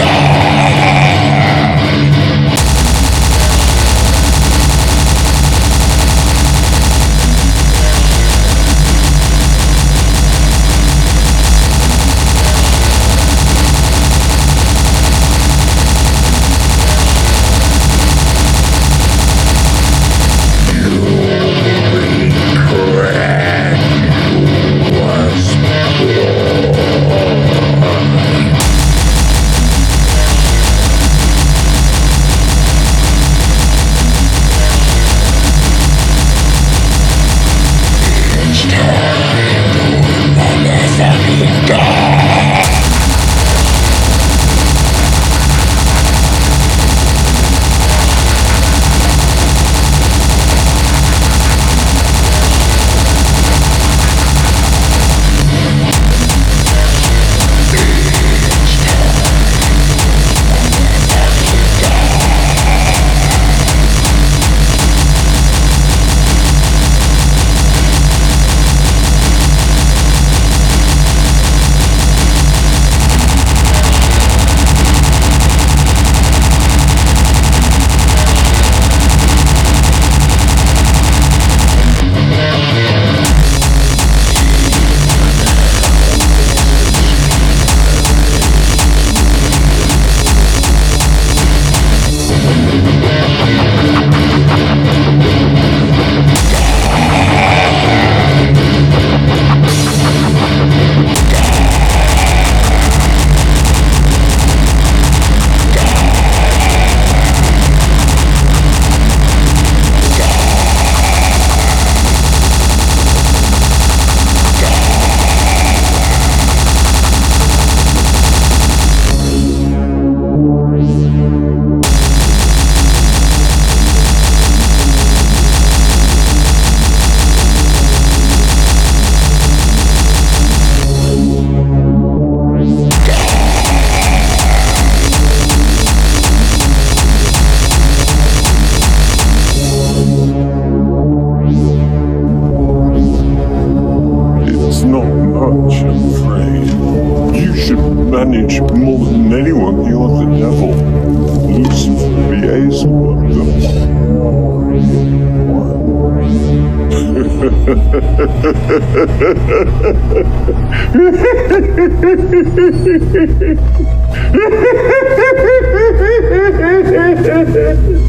It's much, afraid. You should manage more than anyone. You're the devil. Lucifer liaison with them.